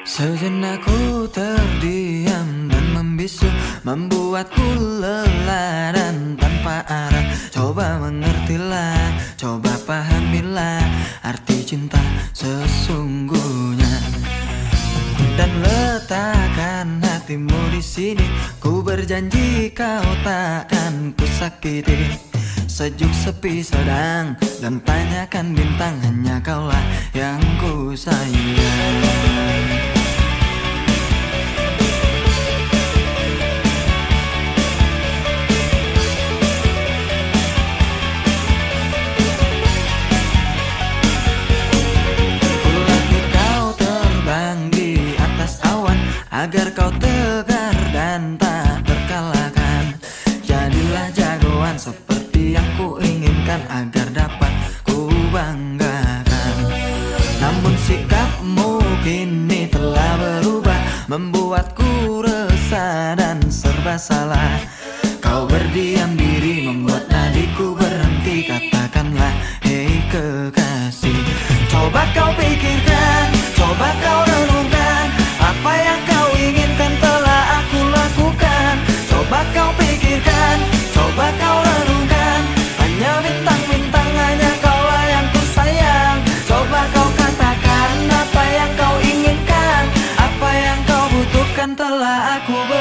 Sejenak ku terdiam dan membisu Membuatku lelah dan tanpa arah. Coba mengertilah, coba pahamilah Arti cinta sesungguhnya. Dan letakkan hatimu di sini. Ku berjanji kau takkan ku sakiti Sejuk sepi sedang Dan tanyakan bintang Hanya kaulah yang ku sayang. Agar kau tegar dan tak terkalahkan. Jadilah jagoan Agar dapat ku banggakan. Namun sikapmu kini telah berubah Membuatku resah dan serba salah. Kau berdiam diri membuat nadiku berhenti Katakanlah hei kekasih Coba kau pikirkan, coba kau telah aku berikan